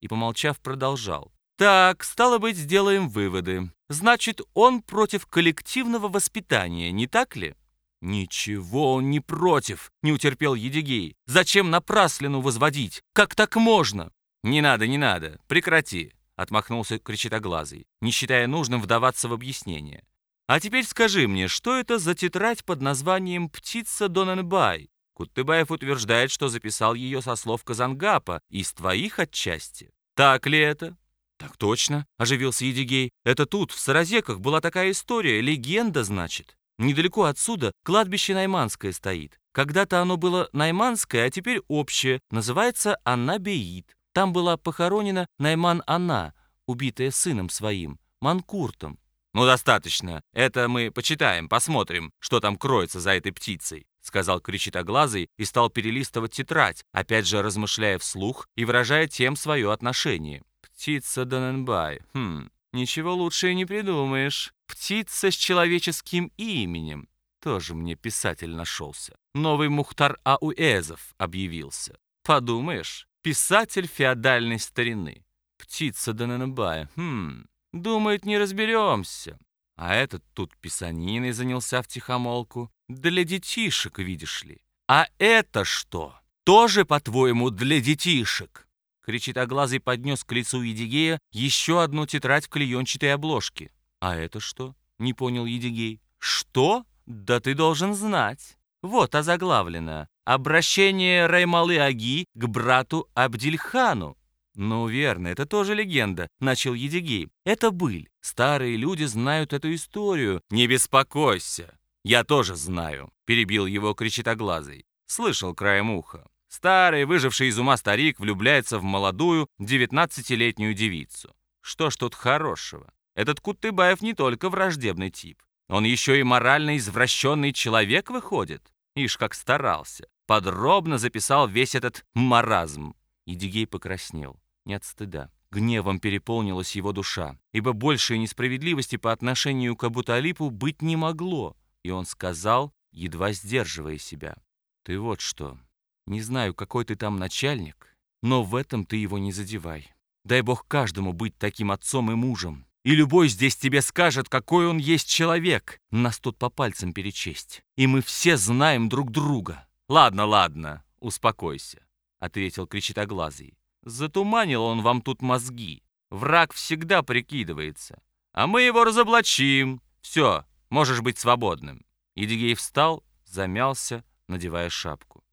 и, помолчав, продолжал. «Так, стало быть, сделаем выводы. Значит, он против коллективного воспитания, не так ли?» «Ничего он не против», — не утерпел Едигей. «Зачем напраслину возводить? Как так можно?» «Не надо, не надо, прекрати», — отмахнулся кричитоглазый, не считая нужным вдаваться в объяснение. «А теперь скажи мне, что это за тетрадь под названием «Птица Донанбай»?» Куттыбаев утверждает, что записал ее со слов Казангапа, из твоих отчасти. Так ли это? Так точно, оживился Едигей. Это тут, в Саразеках, была такая история, легенда, значит. Недалеко отсюда кладбище Найманское стоит. Когда-то оно было Найманское, а теперь общее. Называется Аннабеид. Там была похоронена Найман Анна, убитая сыном своим, Манкуртом. «Ну, достаточно. Это мы почитаем, посмотрим, что там кроется за этой птицей», сказал кричитоглазый и стал перелистывать тетрадь, опять же размышляя вслух и выражая тем свое отношение. «Птица Доненбай. Хм, ничего лучше и не придумаешь. Птица с человеческим именем. Тоже мне писатель нашелся. Новый Мухтар Ауэзов объявился. Подумаешь, писатель феодальной старины. Птица Доненбай. Хм, думает, не разберемся. А этот тут писаниной занялся в тихомолку. Для детишек, видишь ли. А это что? Тоже, по-твоему, для детишек? Кричит Оглазый поднес к лицу Едигея еще одну тетрадь в клеенчатой обложке. А это что? Не понял Едигей. Что? Да ты должен знать. Вот озаглавлено. Обращение Раймалы-Аги к брату Абдильхану. «Ну, верно, это тоже легенда», — начал Едигей. «Это быль. Старые люди знают эту историю. Не беспокойся. Я тоже знаю», — перебил его кричитоглазый. Слышал краем уха. Старый, выживший из ума старик, влюбляется в молодую, девятнадцатилетнюю девицу. Что ж тут хорошего? Этот Кутыбаев не только враждебный тип. Он еще и морально извращенный человек выходит. Ишь, как старался. Подробно записал весь этот маразм. Идигей покраснел. Не от стыда. Гневом переполнилась его душа, ибо большей несправедливости по отношению к Абуталипу быть не могло. И он сказал, едва сдерживая себя, «Ты вот что, не знаю, какой ты там начальник, но в этом ты его не задевай. Дай Бог каждому быть таким отцом и мужем. И любой здесь тебе скажет, какой он есть человек. Нас тут по пальцам перечесть. И мы все знаем друг друга. Ладно, ладно, успокойся ответил кричитоглазый. Затуманил он вам тут мозги. Враг всегда прикидывается. А мы его разоблачим. Все, можешь быть свободным. Едигей встал, замялся, надевая шапку.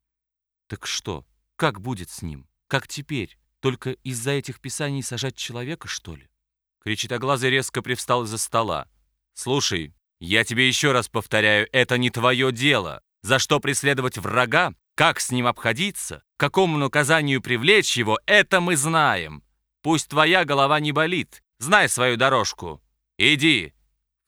Так что, как будет с ним? Как теперь? Только из-за этих писаний сажать человека, что ли? Кричитоглазый резко привстал из-за стола. «Слушай, я тебе еще раз повторяю, это не твое дело. За что преследовать врага, как с ним обходиться, какому наказанию привлечь его, это мы знаем. Пусть твоя голова не болит, знай свою дорожку. Иди!»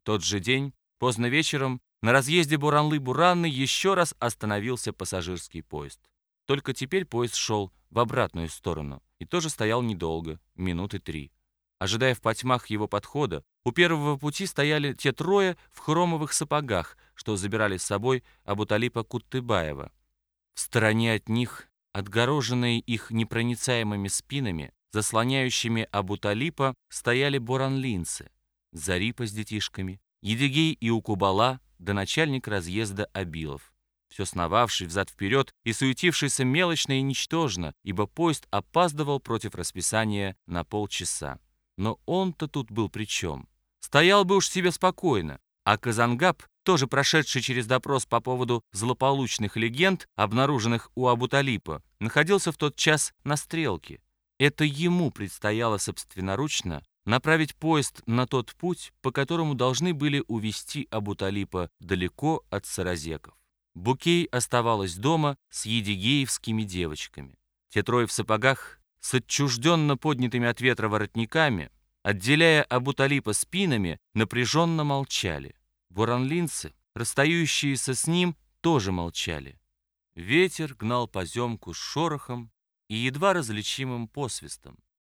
В тот же день, поздно вечером, на разъезде Буранлы-Буранны еще раз остановился пассажирский поезд. Только теперь поезд шел в обратную сторону и тоже стоял недолго, минуты три. Ожидая в потьмах его подхода, у первого пути стояли те трое в хромовых сапогах, что забирали с собой Абуталипа Куттыбаева. Стороне от них, отгороженные их непроницаемыми спинами, заслоняющими Абуталипа, стояли боранлинцы, Зарипа с детишками, Едигей и Укубала, да начальник разъезда Абилов, все сновавший взад-вперед и суетившийся мелочно и ничтожно, ибо поезд опаздывал против расписания на полчаса. Но он-то тут был при чем? Стоял бы уж себе спокойно, а Казангаб тоже прошедший через допрос по поводу злополучных легенд, обнаруженных у Абуталипа, находился в тот час на стрелке. Это ему предстояло собственноручно направить поезд на тот путь, по которому должны были увести Абуталипа далеко от саразеков. Букей оставалась дома с едигеевскими девочками. Те трое в сапогах с отчужденно поднятыми от ветра воротниками, отделяя Абуталипа спинами, напряженно молчали. Буранлинцы, расстающиеся с ним, тоже молчали. Ветер гнал поземку с шорохом и едва различимым посвистом.